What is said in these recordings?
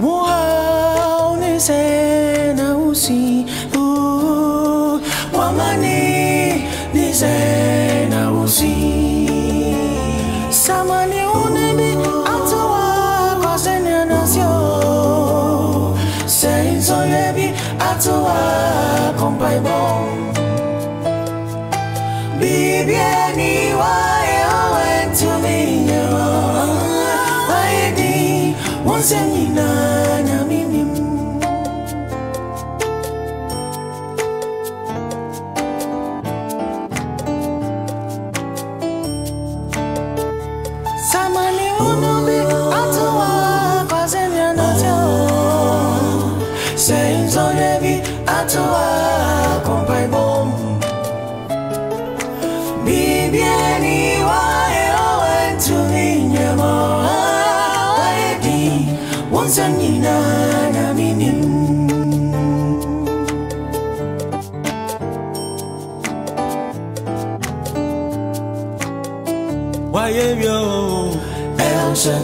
muhaunize na usi wamani nize. onse nyinanya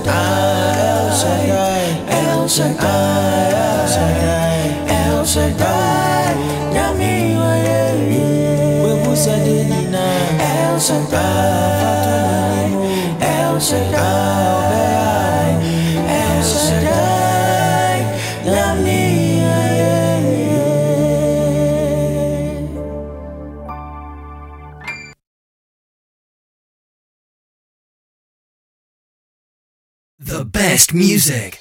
Shaddai, El Shaddai, El Shaddai, El Shaddai, El Shaddai, Yami Waye, Webu Sadinina, El Shaddai. music.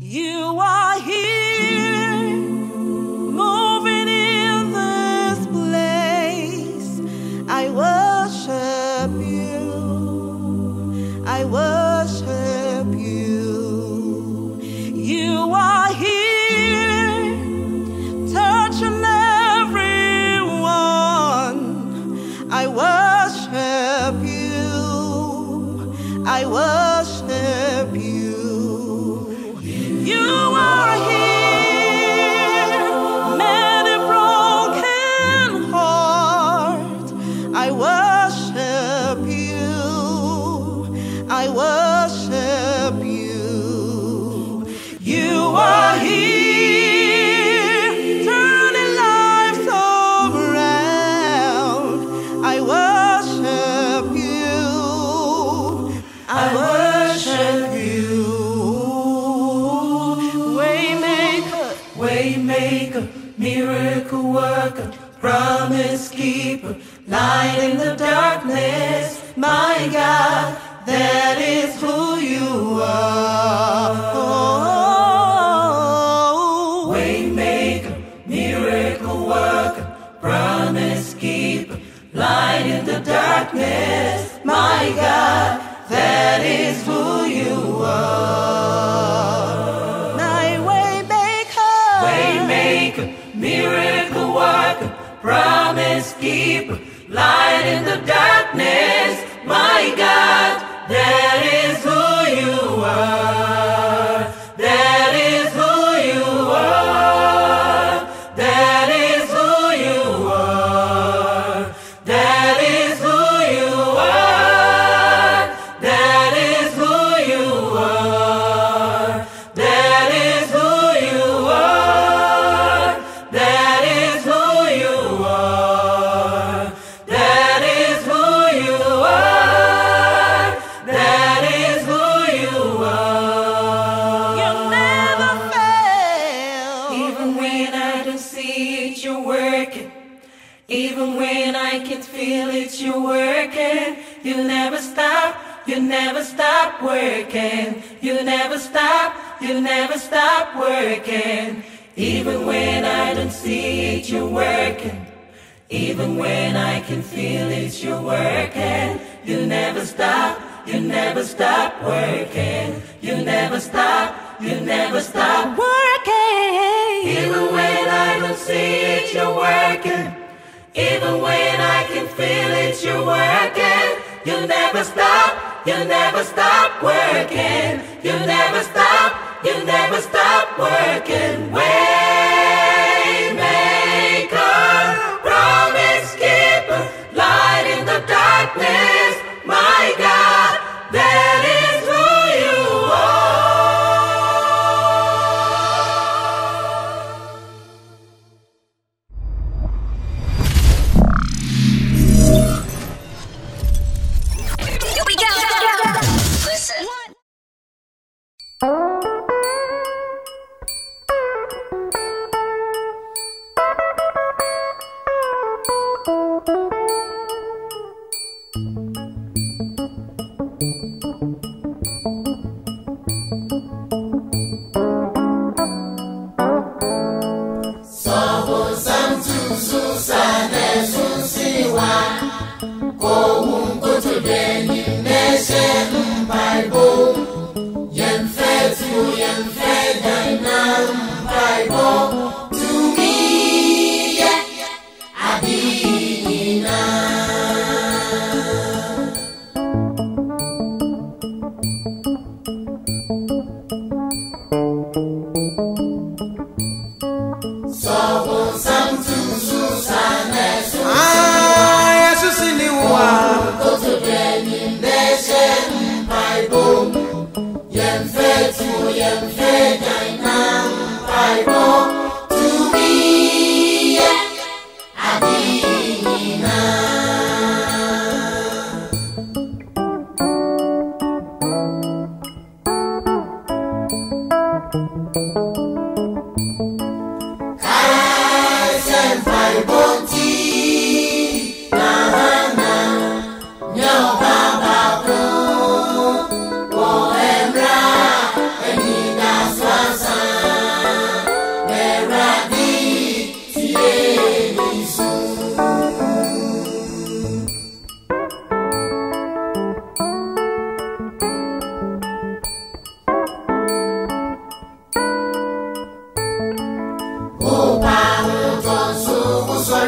You are here.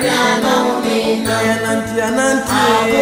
Yananti, nanti.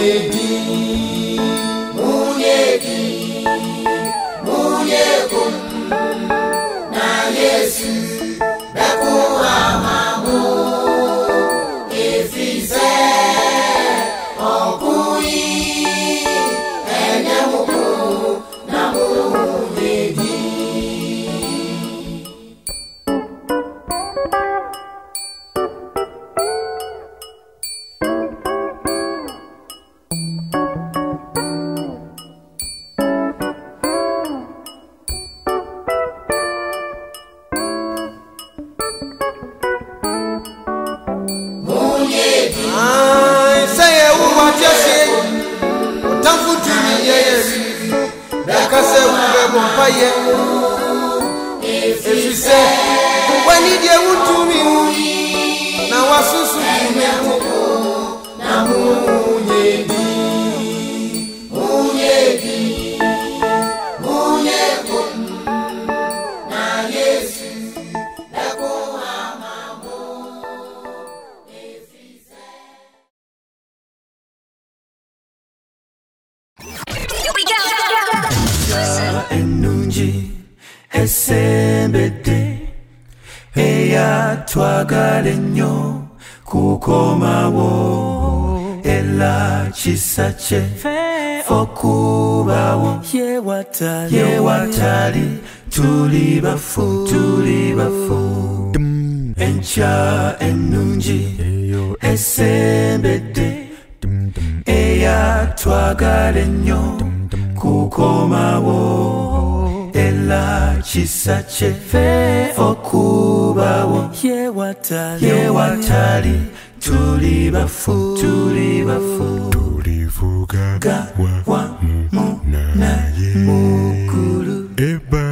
baby. esembedde eyatwagala ennyo kukomawo. Era kisa kyeffe okubawo. Yewatali. Tuli bafu tuli bafu tulivuga wa mu. naye. Mukulu. Eba.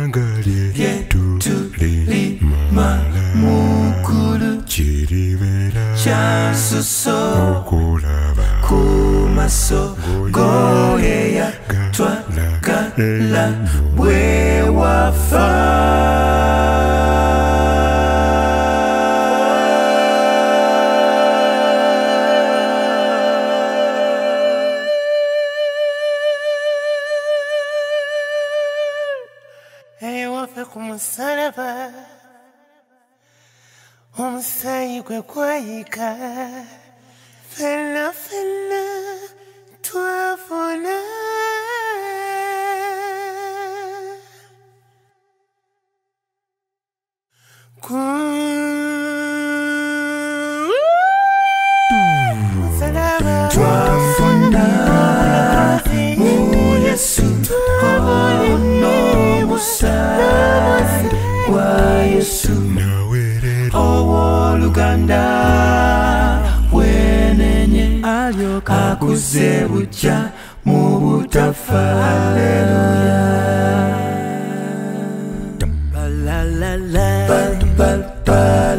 chance so. Kumaso goyeya twagala bwe wafa. يوافق مسلبا Omusayi gwe gwayika ffenna ffenna twafuna kuu. kakuze bujja mu butafa haleluya Bal, bal, bal,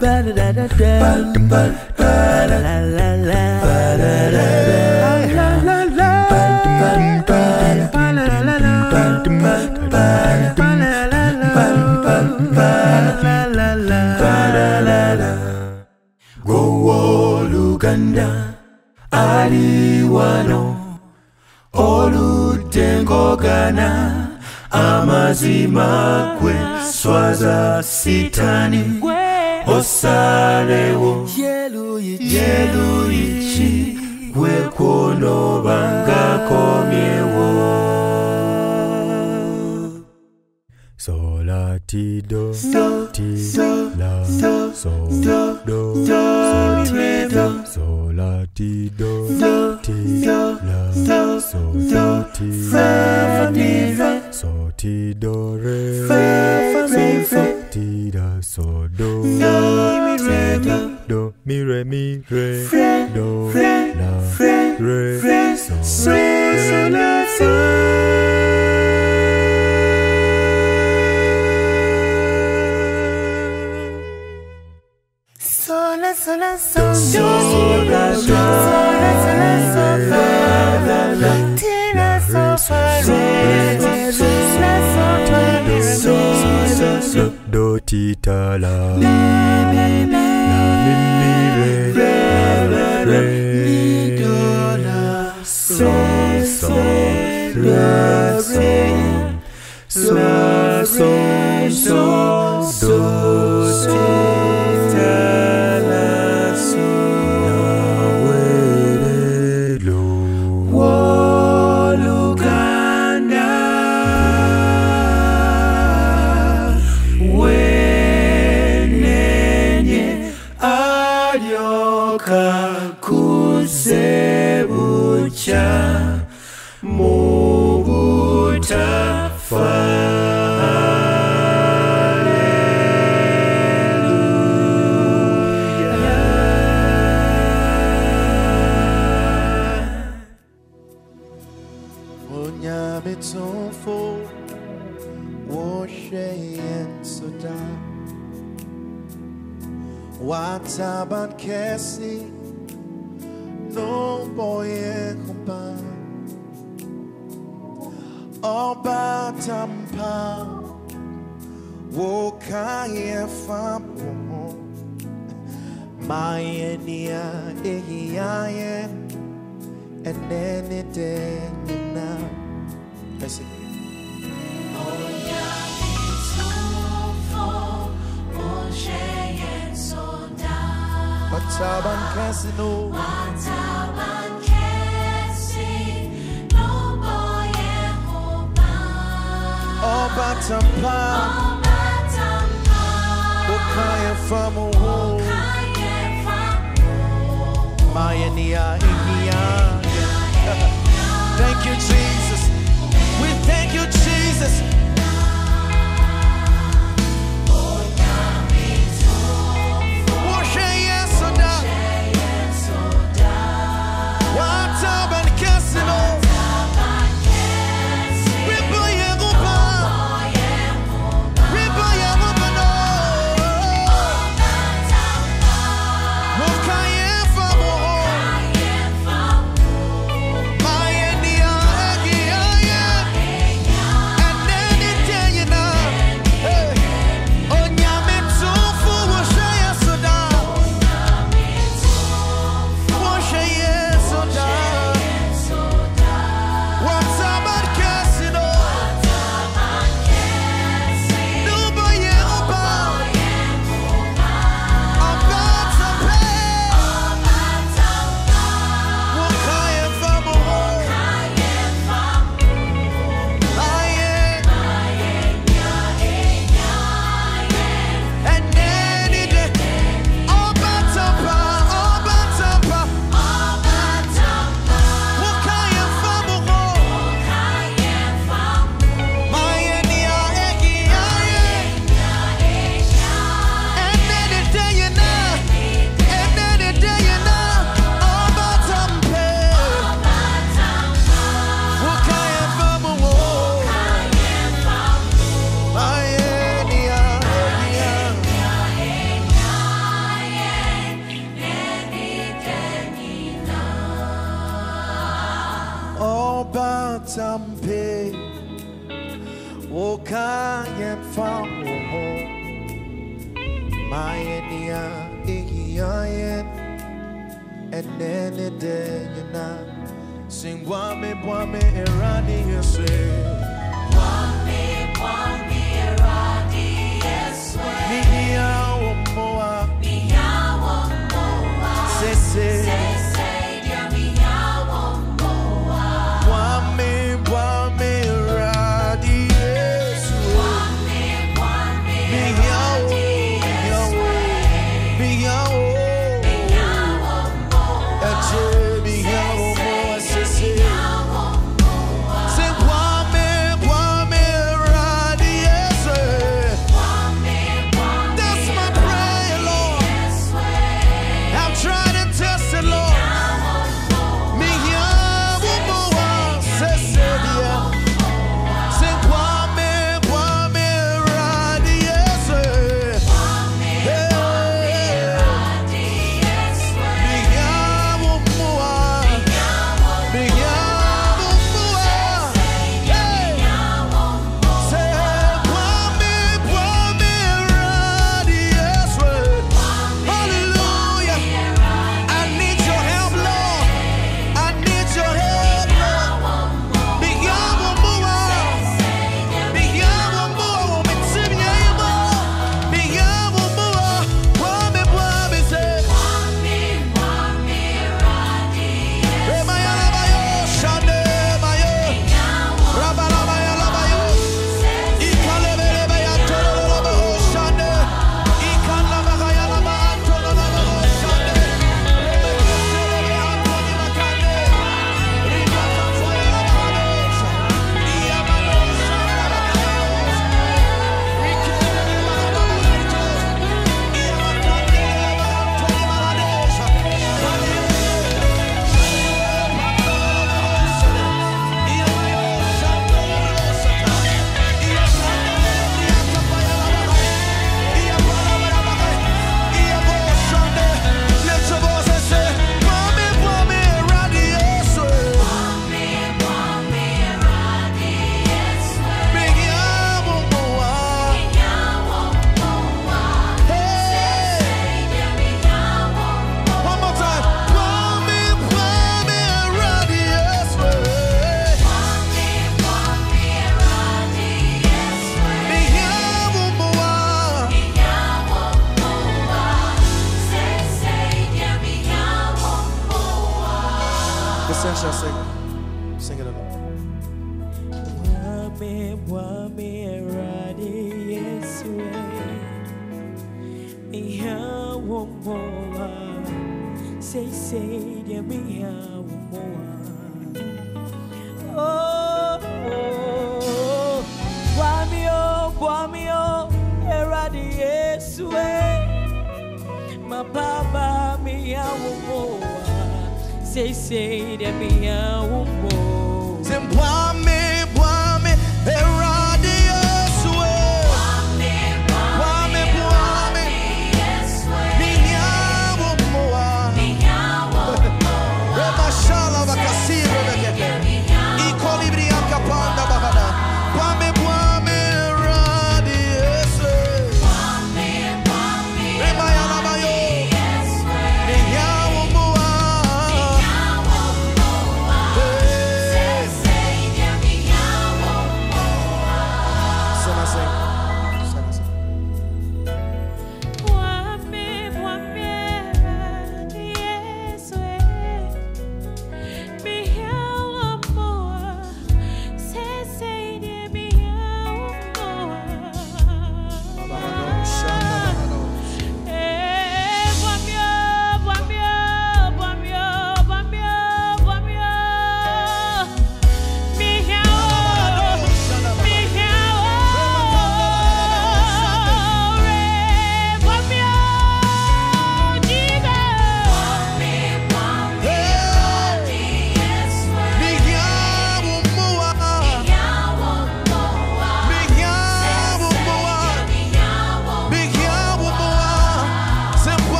bal, bal, Sita.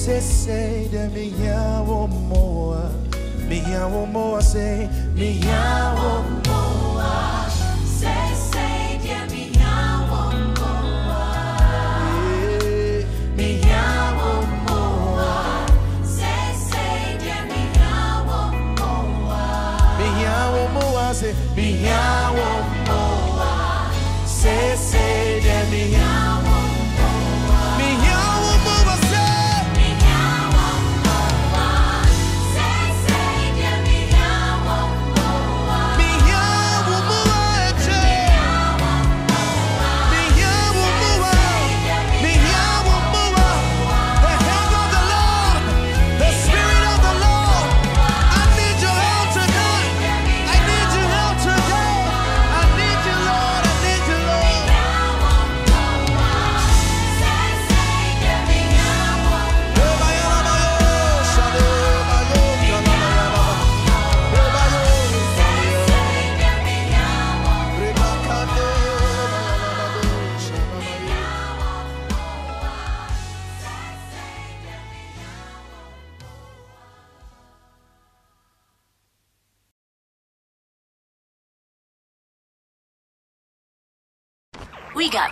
Você sei de minha almoa, minha almoa sei, minha almoa. Minha alma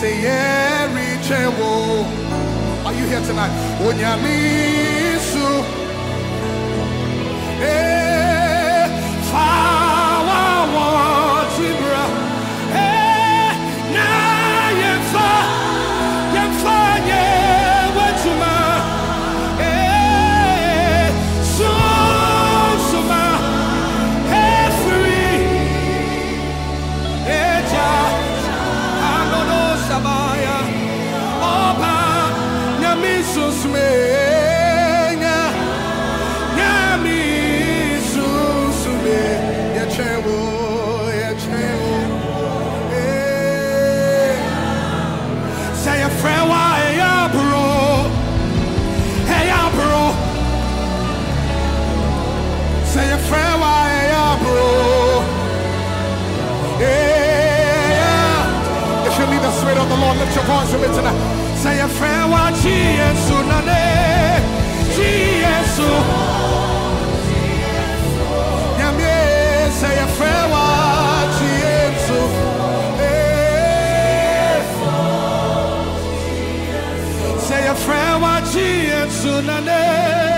say every chewo. Are you here tonight? Onyamisu. Hey. consume it tonight. Say a friend, watch, Jesus, eh. Jesus. Eh. Say a friend, Jesus. Eh. Say a friend, Jesus,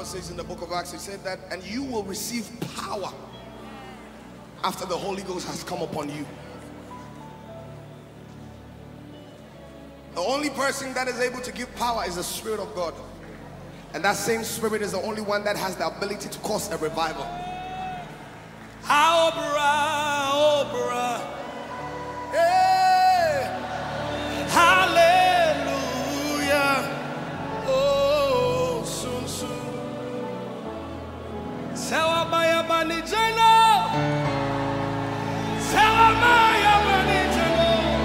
Bible says in the book of Acts, he said that, and you will receive power after the Holy Ghost has come upon you. The only person that is able to give power is the Spirit of God. And that same Spirit is the only one that has the ability to cause a revival. Opera, opera. Jeno.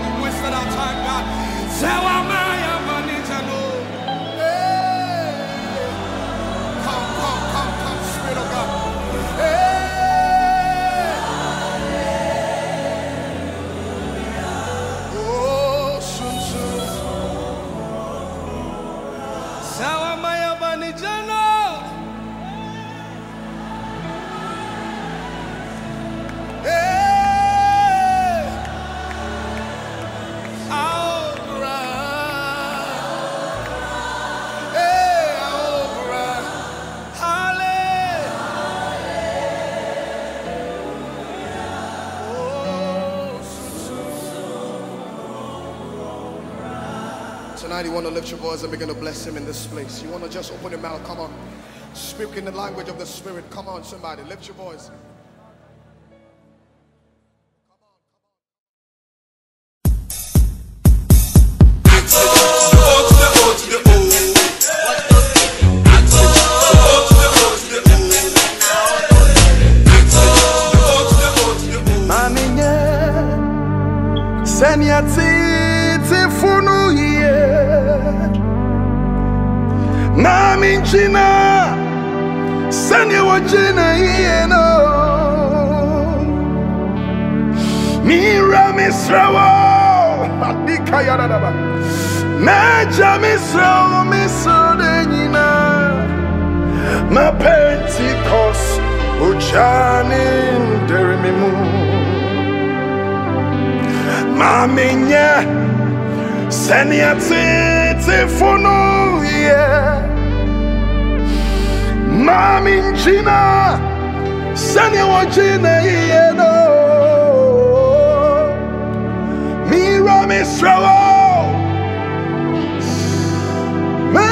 We wasted our time, God. Maya bani Tonight, you want to lift your voice and begin to bless him in this place. You want to just open your mouth. Come on. Speak in the language of the Spirit. Come on, somebody. Lift your voice. Meja misrawo misode nyina. Ma Pentecost Ujani nderimimu Mamenye Senia tete funu ye Mami njina Senia wajina ye no. Mira misrawo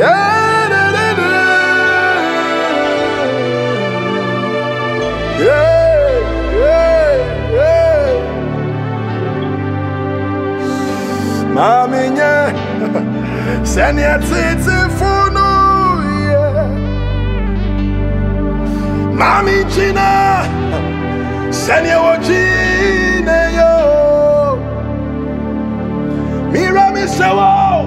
Yeah, da, da, da. Yeah, yeah. Mami china yo mira mesrɛ wo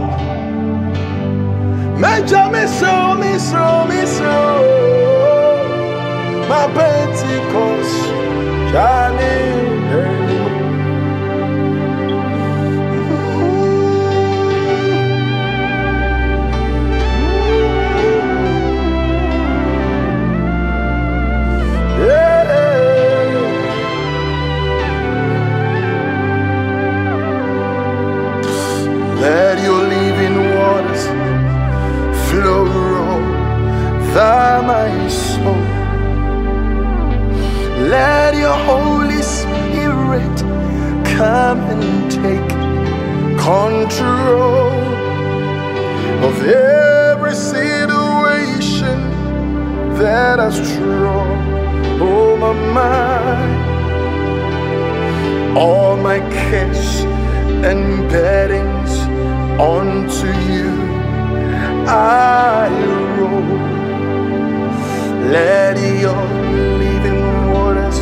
mɛgya mesrɛ wo mesrɛ wo mesrɛ wo ma pentecost gyane Yeah. Let your over my soul. Let your Holy Spirit come and take control of every situation that has troubled my mind all my cares and burdens onto you I roll. Let your living waters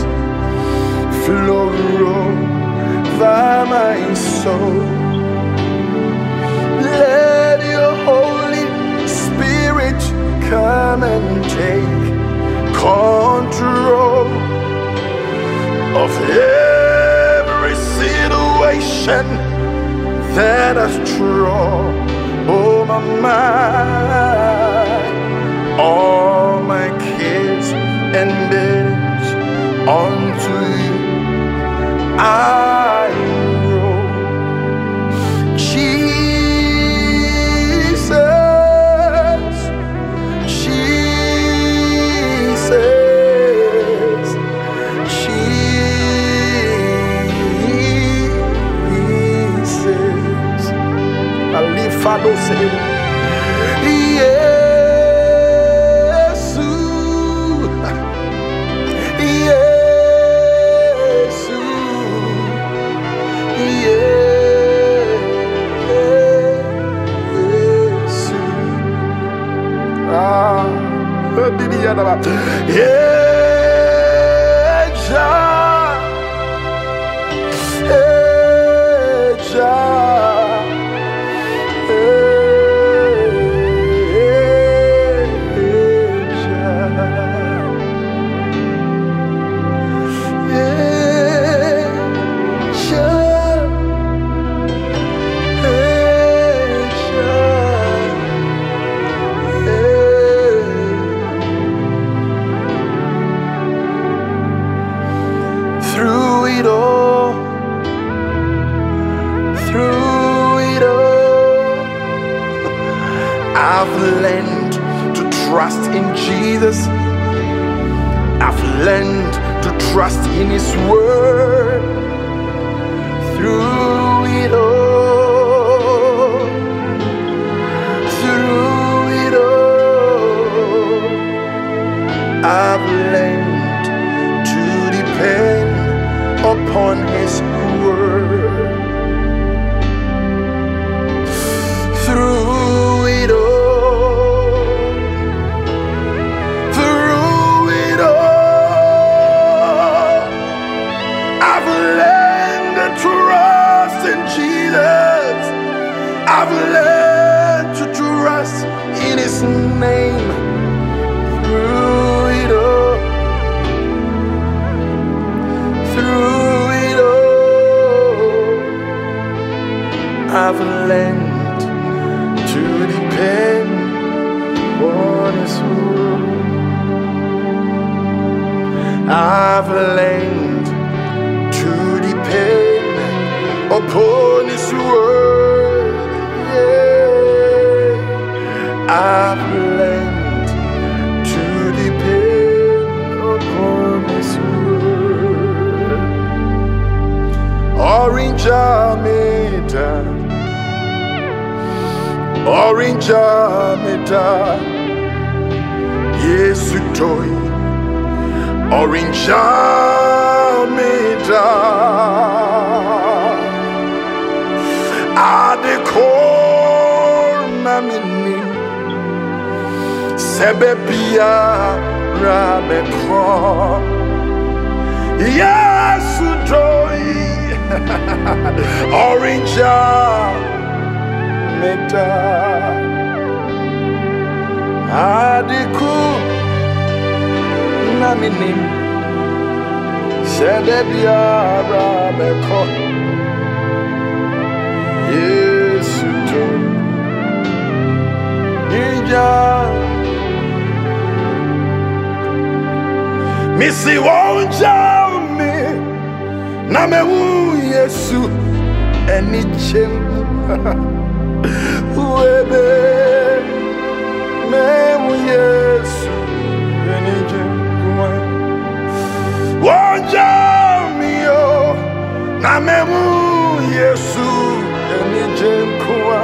flow over my soul. Let your Holy Spirit come and take control of every situation that has troubled Oh, my mind. All my cares and burdens onto you I Alifado say, Yesu, Yesu. Yesu. Ah, didi ya in Jesus. I've learned to trust in His Word. Through it all, through it all, I've learned to depend upon His name. Through it all, through it all, I've learned to depend on His word. I've learned to depend upon His word. Yeah. I've Orange Amida, Orange Amida, Yesu toy, Orange Amida. Adekor na minim sebe bia rabekọ Yes, joy. Orange uh, meta. Adiku na minim. Sede biara beko. Yesu joy. Ija. Missy won't me na mewu Yesu eni chem webe mewu Yesu eni chem kuma yo na mewu Yesu eni chem kuma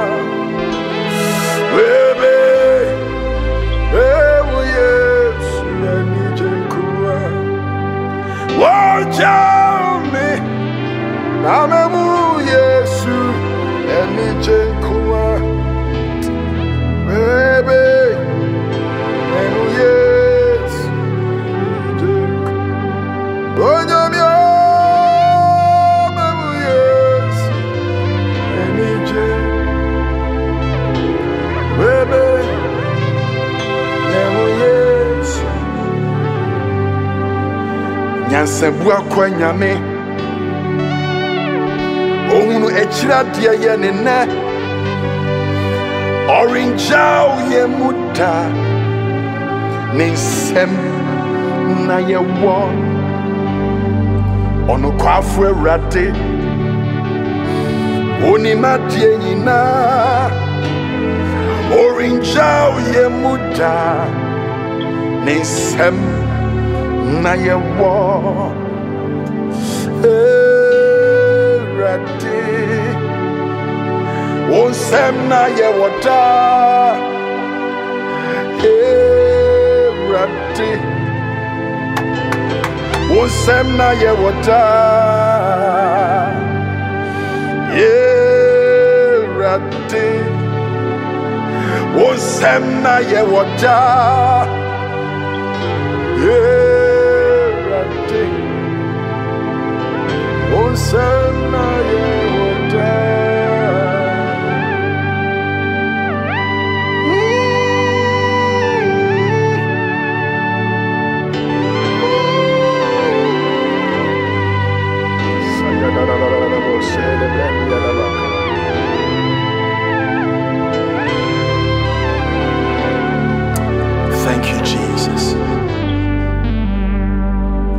wajame namemu yesu ẹni jẹ nkuwa bẹbẹ ẹnu yesu jẹ nkuwa onyami ọmẹmu yesu ẹni jẹ bẹbẹ ẹnu yesu nyansabu akɔ nyame ohunu akyiri adeɛ yɛ ne nɛ ɔrengyaw yɛ mu da ne nsɛm na yɛwɔ ɔnokwafo awurade. Onim adeɛ nyinaa ɔrengyaw yɛ mu da ne nsɛm na yɛwɔ Ewurade wo na yɛwɔ daa Ewurade wo nsɛm na yɛwɔ daa Ewurade wo nsɛm na yɛwɔ daa Ewurade, wo nsɛm na yɛwɔ daa. Thank you, Jesus.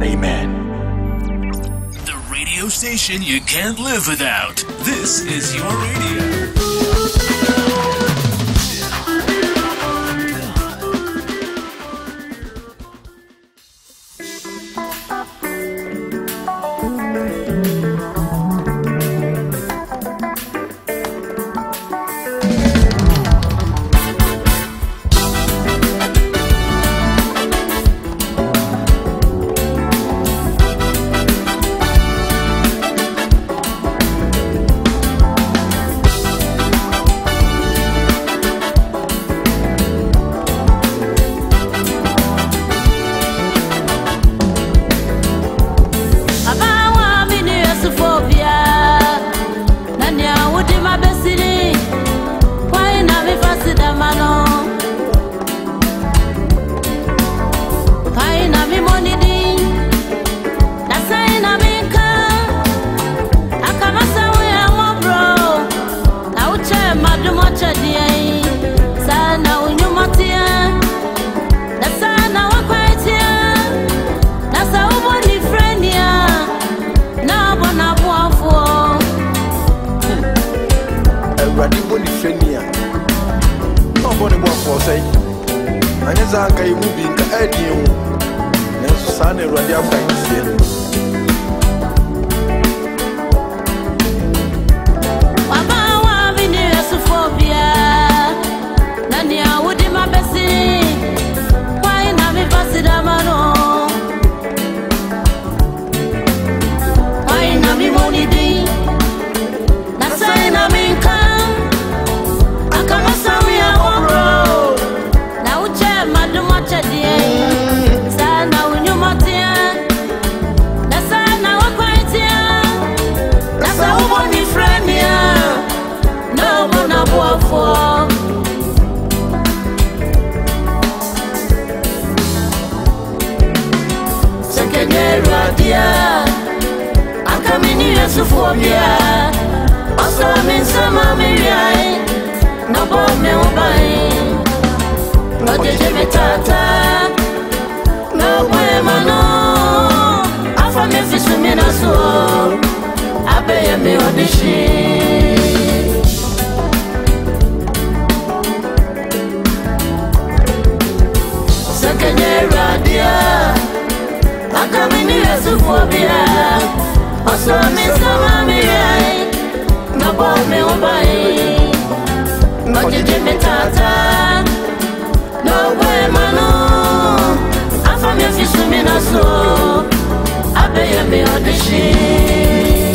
Amen. The radio station you can't live without. This is your radio. Sumi na so, abeye mi audition.